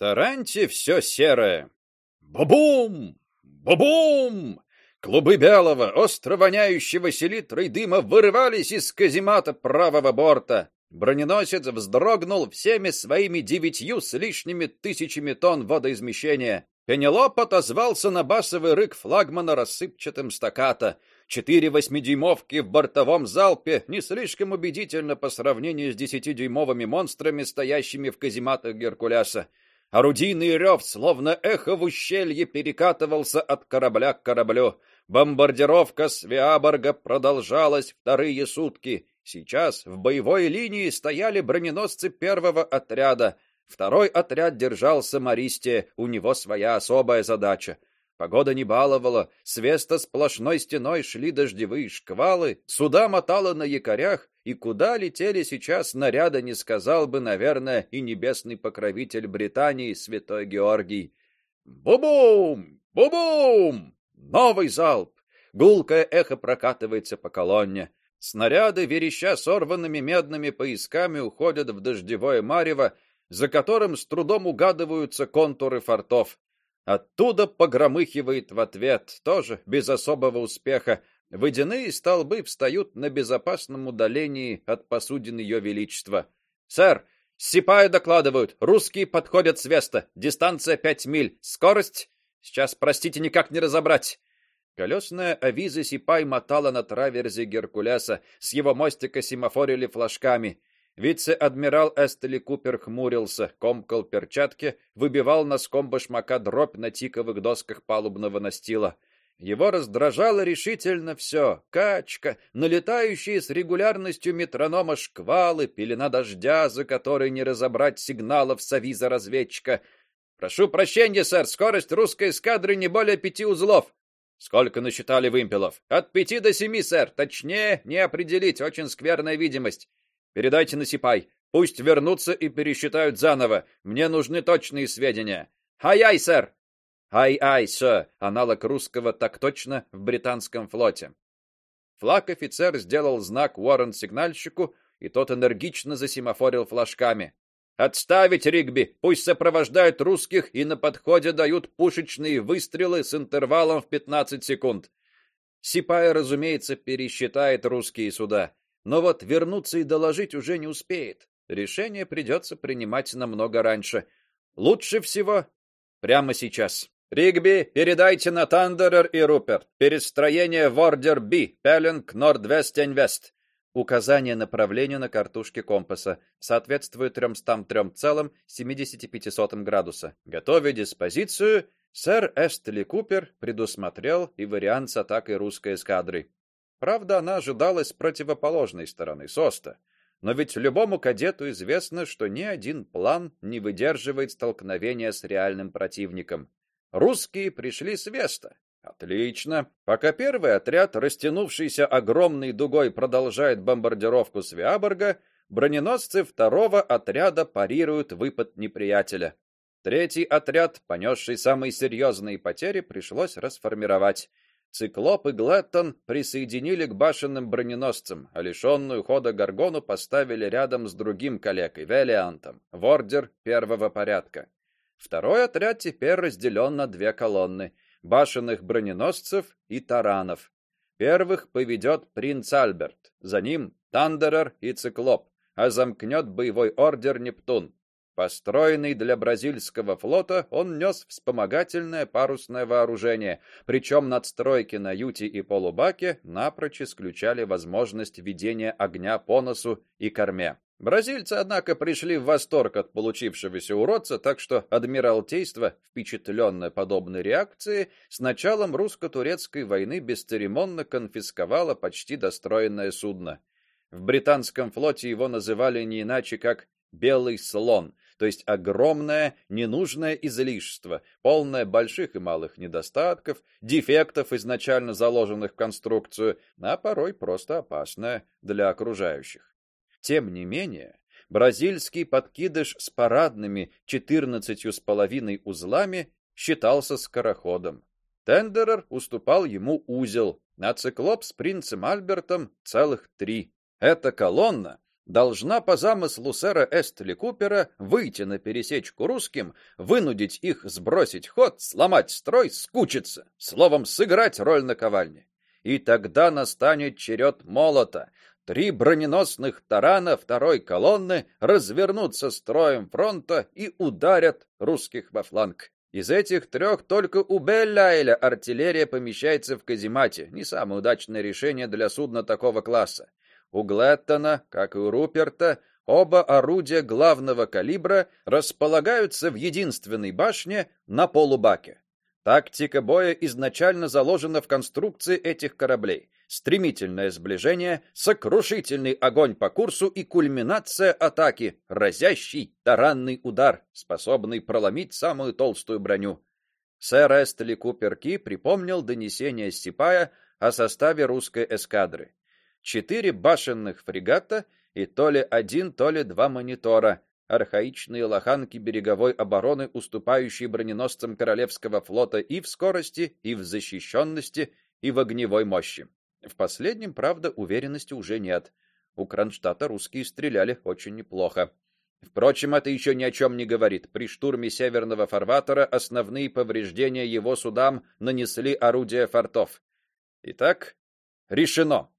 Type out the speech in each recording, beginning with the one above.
Таранте все серое. Бубум! Бубум! Клубы белого, остро воняющего селитрой дыма вырывались из каземата правого борта. Броненосец вздрогнул всеми своими девятью с лишними тысячами тонн водоизмещения. Пенелоп отозвался на басовый рык флагмана рассыпчатым стаката. Четыре восьмидюймовки в бортовом залпе не слишком убедительно по сравнению с десятидюймовыми монстрами, стоящими в казематах Геркулеса. Орудийный рев, словно эхо в ущелье, перекатывался от корабля к кораблю. Бомбардировка Свиаборга продолжалась вторые сутки. Сейчас в боевой линии стояли броненосцы первого отряда. Второй отряд держался Мористе, у него своя особая задача. Погода не баловала, с сплошной стеной шли дождевые шквалы, суда мотало на якорях, и куда летели сейчас снаряды, не сказал бы, наверное, и небесный покровитель Британии, святой Георгий. Бу-бум! Бу-бум! Новый залп! Гулкое эхо прокатывается по колонне. Снаряды, вереща сорванными медными поясками, уходят в дождевое марево, за которым с трудом угадываются контуры фортов. Оттуда погромыхивает в ответ, тоже без особого успеха. Водяные столбы встают на безопасном удалении от посудин ее величества. Сэр, Сипаю докладывают, русские подходят с веста. Дистанция пять миль. Скорость сейчас, простите, никак не разобрать. Колесная авиза Сипай мотала на траверзе Геркулеса, с его мостика семафорили флажками. Вице-адмирал Эстели Купер хмурился, комкал перчатки, выбивал носком башмака дробь на тиковых досках палубного настила. Его раздражало решительно все: качка, налетающие с регулярностью метронома шквалы, пелена дождя, за которой не разобрать сигналов с авиза разведчика. Прошу прощения, сэр, скорость русской эскадры не более пяти узлов. Сколько насчитали вымпелов? От пяти до семи, сэр. Точнее, не определить, очень скверная видимость. Передайте на Сипай. Пусть вернутся и пересчитают заново. Мне нужны точные сведения. Ай-ай, сэр. Ай-ай, сэр. Аналог русского так точно в британском флоте. Флаг офицер сделал знак Уоррен сигнальщику, и тот энергично засимофорил флажками. Отставить Ригби, пусть сопровождают русских и на подходе дают пушечные выстрелы с интервалом в 15 секунд. Сипай, разумеется, пересчитает русские суда. Но вот вернуться и доложить уже не успеет. Решение придется принимать намного раньше. Лучше всего прямо сейчас. Ригби, передайте на Тандерер и Руперт. Перестроение в ордер Б, пеленг норд-вест-тень-вест. Указание направления на картушке компаса соответствует 303,75 градуса. Готовя диспозицию, сэр Эстли Купер предусмотрел и вариант с атакой русской эскадры. Правда, она ожидалась с противоположной стороны Соста. Но ведь любому кадету известно, что ни один план не выдерживает столкновения с реальным противником. Русские пришли с Веста. Отлично. Пока первый отряд, растянувшийся огромной дугой, продолжает бомбардировку Свиаборга, броненосцы второго отряда парируют выпад неприятеля. Третий отряд, понесший самые серьезные потери, пришлось расформировать. Циклоп и Глэттон присоединили к башенным броненосцам, а лишенную хода Гаргону поставили рядом с другим коллегой Велиантом, в ордер первого порядка. Второй отряд теперь разделен на две колонны: башенных броненосцев и таранов. Первых поведет принц Альберт, за ним Тандерер и Циклоп, а замкнет боевой ордер Нептун. Построенный для бразильского флота, он нес вспомогательное парусное вооружение, причем надстройки на юте и полубаке напрочь исключали возможность ведения огня по носу и корме. Бразильцы, однако, пришли в восторг от получившегося уродца, так что адмиралтейство, впечатленное подобной реакцией, с началом русско-турецкой войны бесцеремонно конфисковало почти достроенное судно. В британском флоте его называли не иначе как белый слон, то есть огромное ненужное излишество, полное больших и малых недостатков, дефектов, изначально заложенных в конструкцию, а порой просто опасное для окружающих. Тем не менее, бразильский подкидыш с парадными четырнадцатью с половиной узлами считался скороходом. Тендерер уступал ему узел, а циклоп с принцем Альбертом целых три. Эта колонна должна по замыслу сэра Эстли Купера выйти на пересечку русским, вынудить их сбросить ход, сломать строй, скучиться, словом, сыграть роль наковальни. И тогда настанет черед молота. Три броненосных тарана второй колонны развернутся строем фронта и ударят русских во фланг. Из этих трех только у Беллайля артиллерия помещается в каземате. Не самое удачное решение для судна такого класса. У Глэттона, как и у Руперта, оба орудия главного калибра располагаются в единственной башне на полубаке. Тактика боя изначально заложена в конструкции этих кораблей. Стремительное сближение, сокрушительный огонь по курсу и кульминация атаки, разящий таранный удар, способный проломить самую толстую броню. Сэр Эстли Купер Ки припомнил донесение Степая о составе русской эскадры четыре башенных фрегата и то ли один, то ли два монитора, архаичные лоханки береговой обороны, уступающие броненосцам королевского флота и в скорости, и в защищенности, и в огневой мощи. В последнем, правда, уверенности уже нет. У Кронштадта русские стреляли очень неплохо. Впрочем, это еще ни о чем не говорит. При штурме северного фарватера основные повреждения его судам нанесли орудия фортов. Итак, решено.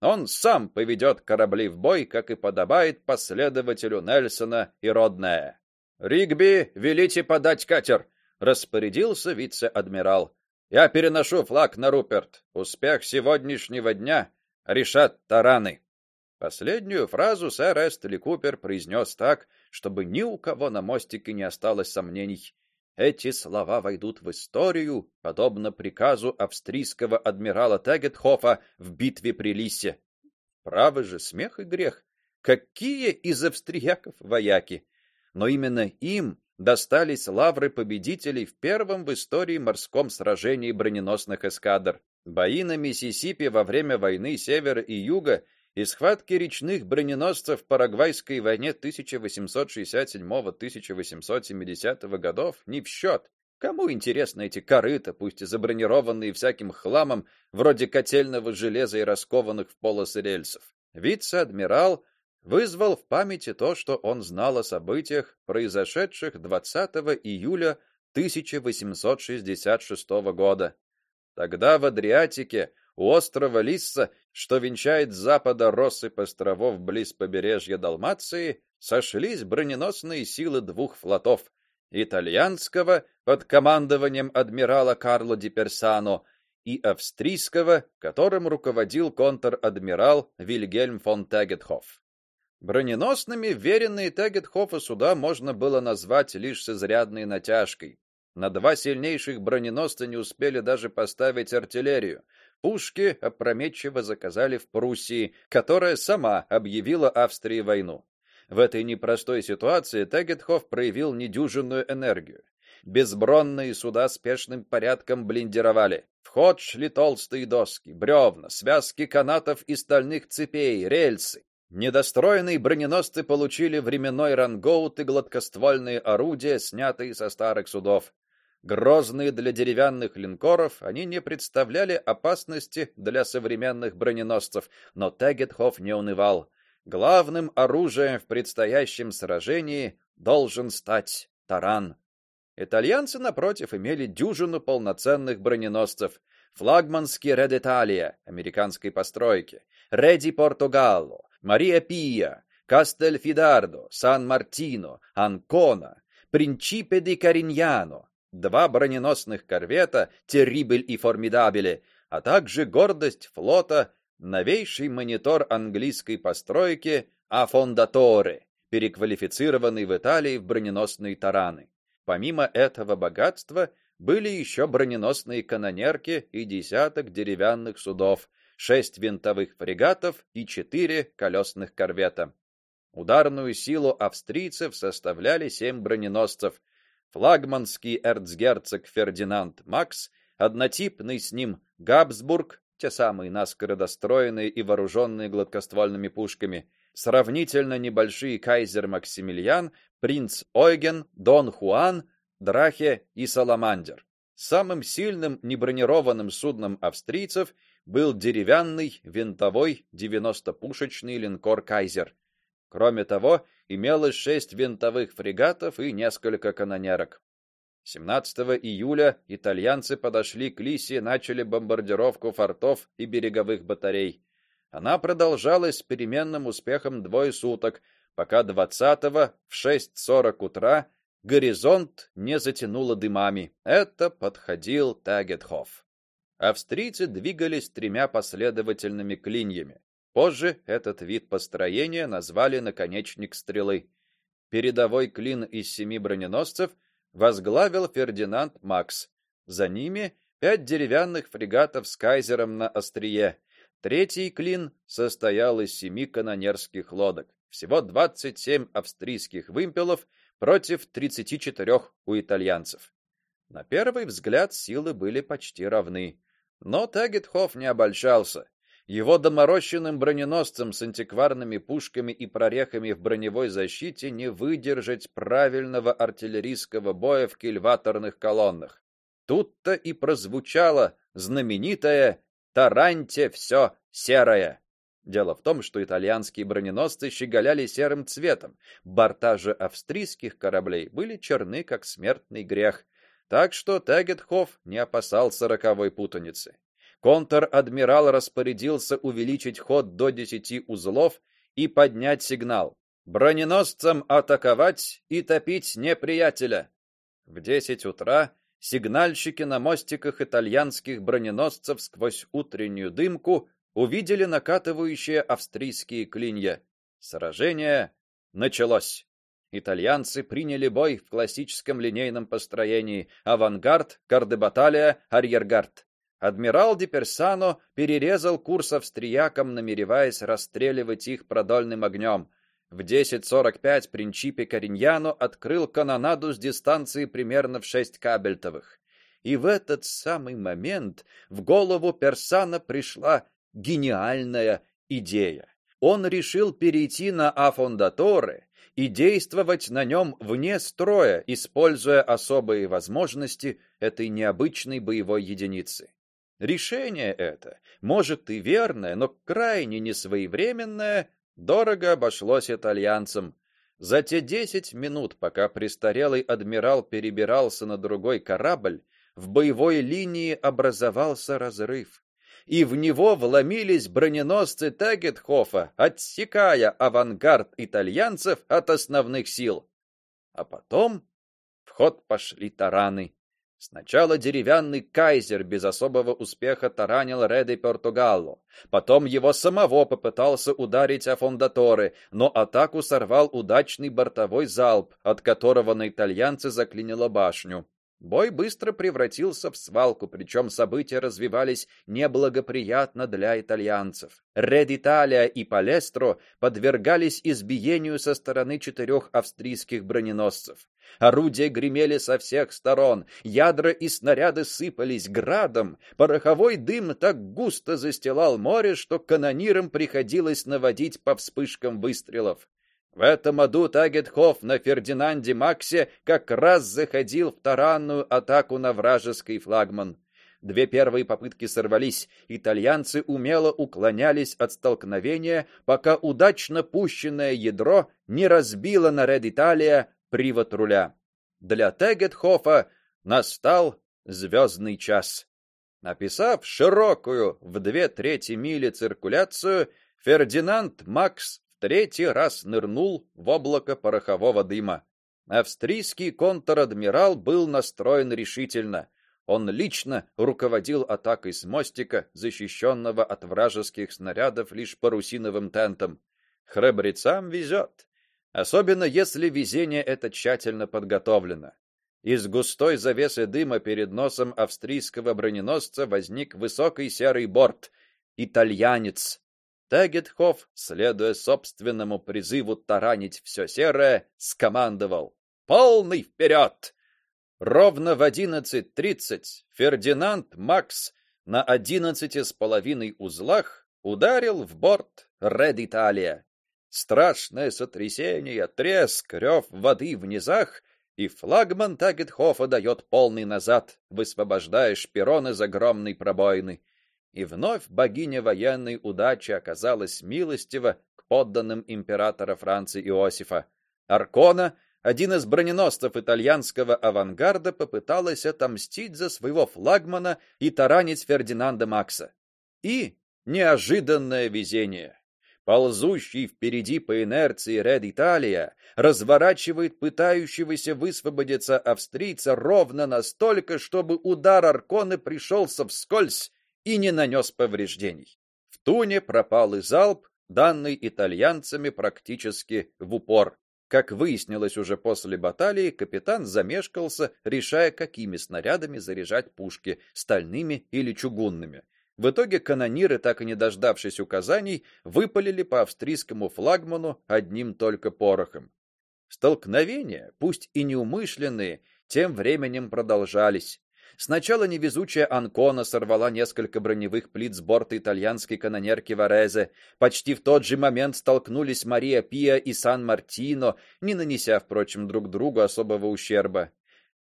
Он сам поведет корабли в бой, как и подобает последователю Нельсона и Родная. Ригби, велите подать катер, распорядился вице-адмирал. Я переношу флаг на Руперт. Успех сегодняшнего дня решат тараны. Последнюю фразу сэр Эстли Купер произнес так, чтобы ни у кого на мостике не осталось сомнений. Эти слова войдут в историю, подобно приказу австрийского адмирала Тагетхофа в битве при Лиссе. Право же, смех и грех. Какие из австрияков вояки! Но именно им достались лавры победителей в первом в истории морском сражении броненосных эскадр. Бои на Миссисипи во время войны Севера и Юга и схватки речных броненосцев в Парагвайской войне 1867-1870 годов не в счет. Кому интересны эти корыта, пусть и забронированные всяким хламом, вроде котельного железа и раскованных в полосы рельсов? Вице-адмирал вызвал в памяти то, что он знал о событиях, произошедших 20 июля 1866 года. Тогда в Адриатике у острова Лисса, что венчает запада россыпь островов близ побережья Далмации, сошлись броненосные силы двух флотов: итальянского под командованием адмирала Карло ди Персано и австрийского, которым руководил контр-адмирал Вильгельм фон Тагетхоф. Броненосными веренные Тагетхофа суда можно было назвать лишь с изрядной натяжкой. На два сильнейших броненосца не успели даже поставить артиллерию, Пушки опрометчиво заказали в Пруссии, которая сама объявила Австрии войну. В этой непростой ситуации Тагетхоф проявил недюжинную энергию. Безбронные суда спешным порядком блиндировали. В ход шли толстые доски, бревна, связки канатов и стальных цепей, рельсы. Недостроенные броненосцы получили временной рангоут и гладкоствольные орудия, снятые со старых судов. Грозные для деревянных линкоров, они не представляли опасности для современных броненосцев, но Тагетхоф не унывал. Главным оружием в предстоящем сражении должен стать таран. Итальянцы напротив имели дюжину полноценных броненосцев: флагманский Ред Италия американской постройки, Реди Португалло, Мария Пия, Кастельфидардо, Сан-Мартино, Анкона, Принчипе ди Кариньяно, два броненосных корвета Terrible и Formidable, а также гордость флота, новейший монитор английской постройки Афондаторе, переквалифицированный в Италии в броненосные тараны. Помимо этого богатства были еще броненосные канонерки и десяток деревянных судов, шесть винтовых фрегатов и четыре колесных корвета. Ударную силу австрийцев составляли семь броненосцев, флагманский эрцгерцог Фердинанд Макс, однотипный с ним Габсбург, те самые наскоро достроенные и вооруженные гладкоствольными пушками, сравнительно небольшие кайзер Максимилиан, принц Ойген, Дон Хуан, Драхе и Саламандер. Самым сильным небронированным судном австрийцев был деревянный винтовой 90-пушечный линкор Кайзер. Кроме того, имелось шесть винтовых фрегатов и несколько канонерок. 17 июля итальянцы подошли к Лисе и начали бомбардировку фортов и береговых батарей. Она продолжалась с переменным успехом двое суток, пока 20-го в 6:40 утра горизонт не затянуло дымами. Это подходил Тагетхоф. Австрийцы двигались тремя последовательными клиньями. Позже этот вид построения назвали наконечник стрелы. Передовой клин из семи броненосцев возглавил Фердинанд Макс. За ними пять деревянных фрегатов с кайзером на острие. Третий клин состоял из семи канонерских лодок. Всего 27 австрийских вымпелов против 34 у итальянцев. На первый взгляд силы были почти равны, но Тагетхоф не обольщался. Его доморощенным броненосцам с антикварными пушками и прорехами в броневой защите не выдержать правильного артиллерийского боя в кильваторных колоннах. Тут-то и прозвучало знаменитое «Таранте все серое». Дело в том, что итальянские броненосцы щеголяли серым цветом, борта же австрийских кораблей были черны, как смертный грех, так что Тагетхоф не опасался роковой путаницы. Контр-адмирал распорядился увеличить ход до 10 узлов и поднять сигнал. Броненосцам атаковать и топить неприятеля. В 10 утра сигнальщики на мостиках итальянских броненосцев сквозь утреннюю дымку увидели накатывающие австрийские клинья. Сражение началось. Итальянцы приняли бой в классическом линейном построении: авангард, кардебаталия, арьергард. Адмирал Ди Персано перерезал курс австриякам, намереваясь расстреливать их продольным огнем. В 10:45 Принчипе Кориньяно открыл канонаду с дистанции примерно в 6 кабельтовых. И в этот самый момент в голову Персана пришла гениальная идея. Он решил перейти на Афондаторе и действовать на нем вне строя, используя особые возможности этой необычной боевой единицы. Решение это, может и верное, но крайне несвоевременное, дорого обошлось итальянцам. За те десять минут, пока престарелый адмирал перебирался на другой корабль, в боевой линии образовался разрыв, и в него вломились броненосцы Тагетхофа, отсекая авангард итальянцев от основных сил. А потом в ход пошли тараны. Сначала деревянный кайзер без особого успеха таранил Реде Португалло. Потом его самого попытался ударить Афондаторе, но атаку сорвал удачный бортовой залп, от которого на итальянцы заклинило башню. Бой быстро превратился в свалку, причем события развивались неблагоприятно для итальянцев. Ред Италия и Палестро подвергались избиению со стороны четырех австрийских броненосцев. Орудия гремели со всех сторон, ядра и снаряды сыпались градом, пороховой дым так густо застилал море, что канонирам приходилось наводить по вспышкам выстрелов. В этом аду Тагетхоф на Фердинанде Максе как раз заходил в таранную атаку на вражеский флагман. Две первые попытки сорвались. Итальянцы умело уклонялись от столкновения, пока удачно пущенное ядро не разбило на Ред Италия привод руля. Для Тегетхофа настал звездный час. Написав широкую в две трети мили циркуляцию, Фердинанд Макс третий раз нырнул в облако порохового дыма. Австрийский контр-адмирал был настроен решительно. Он лично руководил атакой с мостика, защищенного от вражеских снарядов лишь парусиновым тентом. Храбрецам везет, особенно если везение это тщательно подготовлено. Из густой завесы дыма перед носом австрийского броненосца возник высокий серый борт итальянец Тагетхоф, следуя собственному призыву таранить все серое, скомандовал: "Полный вперед!" Ровно в 11:30 Фердинанд Макс на одиннадцати с половиной узлах ударил в борт Ред Италия. Страшное сотрясение, треск, рев воды в низах, и флагман Тагетхофа дает полный назад, высвобождая шпирон из огромной пробоины и вновь богиня военной удачи оказалась милостива к подданным императора Франца Иосифа. Аркона, один из броненосцев итальянского авангарда, попыталась отомстить за своего флагмана и таранить Фердинанда Макса. И неожиданное везение. Ползущий впереди по инерции Ред Италия разворачивает пытающегося высвободиться австрийца ровно настолько, чтобы удар Арконы пришелся вскользь и не нанес повреждений. В Туне пропал и залп, данный итальянцами практически в упор. Как выяснилось уже после баталии, капитан замешкался, решая, какими снарядами заряжать пушки стальными или чугунными. В итоге канониры, так и не дождавшись указаний, выпалили по австрийскому флагману одним только порохом. Столкновения, пусть и неумышленные, тем временем продолжались. Сначала невезучая Анкона сорвала несколько броневых плит с борта итальянской канонерки Варезе. Почти в тот же момент столкнулись Мария Пия и Сан-Мартино, не нанеся, впрочем, друг другу особого ущерба.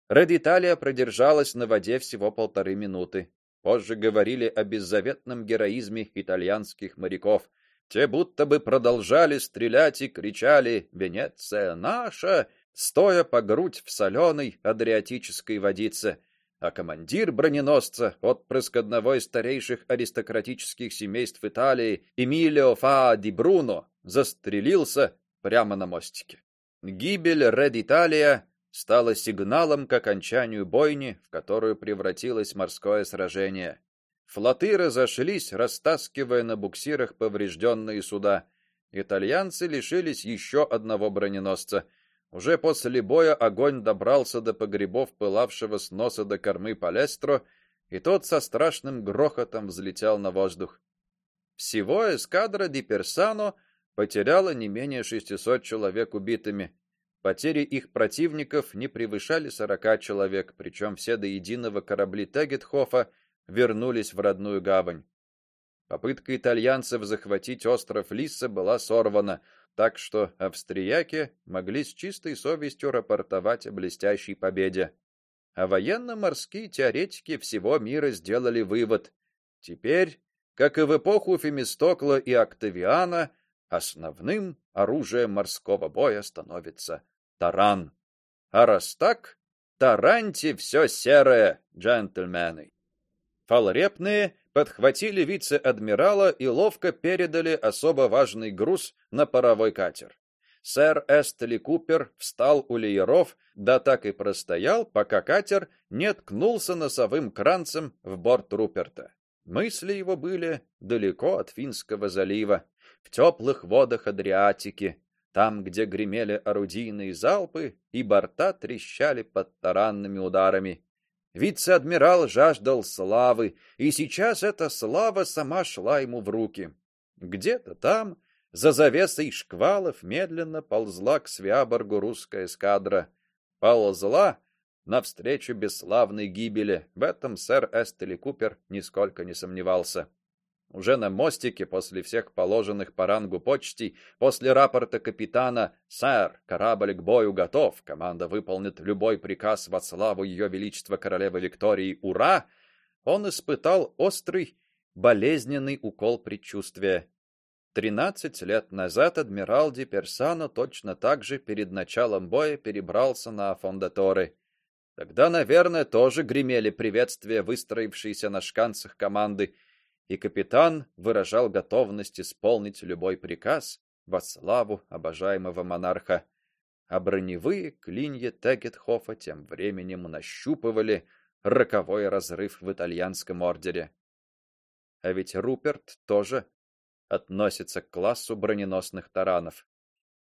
Ред Италия продержалась на воде всего полторы минуты. Позже говорили о беззаветном героизме итальянских моряков. Те будто бы продолжали стрелять и кричали: "Венеция наша!" стоя по грудь в соленой адриатической водице. А командир броненосца, отпрыск одного из старейших аристократических семейств Италии, Эмилио Фа ди Бруно, застрелился прямо на мостике. Гибель Ред Италия стало сигналом к окончанию бойни, в которую превратилось морское сражение. Флоты разошлись, растаскивая на буксирах поврежденные суда. Итальянцы лишились еще одного броненосца. Уже после боя огонь добрался до погребов пылавшего с носа до кормы Палестро, и тот со страшным грохотом взлетел на воздух. Всего эскадра Ди Персано потеряла не менее 600 человек убитыми. Потери их противников не превышали сорока человек, причем все до единого корабли Тегетхофа вернулись в родную гавань. Попытка итальянцев захватить остров Лисса была сорвана, так что австрияки могли с чистой совестью рапортовать о блестящей победе. А военно-морские теоретики всего мира сделали вывод: теперь, как и в эпоху Фемистокла и Октавиана, основным оружием морского боя становится таран. А раз так, тараньте все серое, джентльмены. Фалрепные подхватили вице-адмирала и ловко передали особо важный груз на паровой катер. Сэр Эстли Купер встал у лееров, да так и простоял, пока катер не ткнулся носовым кранцем в борт Руперта. Мысли его были далеко от Финского залива, в теплых водах Адриатики, там, где гремели орудийные залпы и борта трещали под таранными ударами. Вице-адмирал жаждал славы, и сейчас эта слава сама шла ему в руки. Где-то там, за завесой шквалов, медленно ползла к Свяборгу русская эскадра. Ползла навстречу бесславной гибели. В этом сэр Эстели Купер нисколько не сомневался. Уже на мостике после всех положенных по рангу почтей, после рапорта капитана: "Сэр, корабль к бою готов. Команда выполнит любой приказ во славу ее величества королевы Виктории. Ура!" Он испытал острый, болезненный укол предчувствия. Тринадцать лет назад адмирал Ди Персано точно так же перед началом боя перебрался на Фондаторы. Тогда, наверное, тоже гремели приветствия выстроившейся на шканцах команды и капитан выражал готовность исполнить любой приказ во славу обожаемого монарха. А броневые клинья Тегетхофа тем временем нащупывали роковой разрыв в итальянском ордере. А ведь Руперт тоже относится к классу броненосных таранов.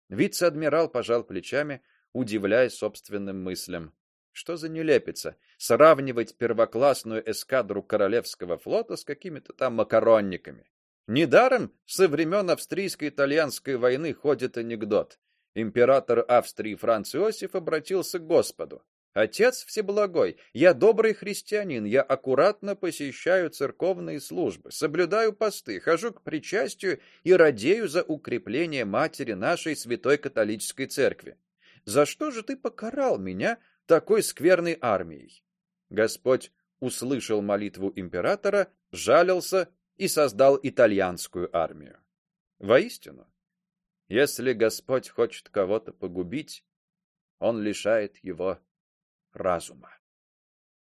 Вице-адмирал пожал плечами, удивляясь собственным мыслям. Что за нелепица сравнивать первоклассную эскадру королевского флота с какими-то там макаронниками. Недаром со времен австрийско-итальянской войны ходит анекдот. Император Австрии Франц Иосиф обратился к Господу: Отец всеблагой, я добрый христианин, я аккуратно посещаю церковные службы, соблюдаю посты, хожу к причастию и радею за укрепление матери нашей святой католической церкви. За что же ты покарал меня такой скверной армией. Господь услышал молитву императора, жалился и создал итальянскую армию. Воистину, Если Господь хочет кого-то погубить, он лишает его разума.